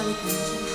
Alicante.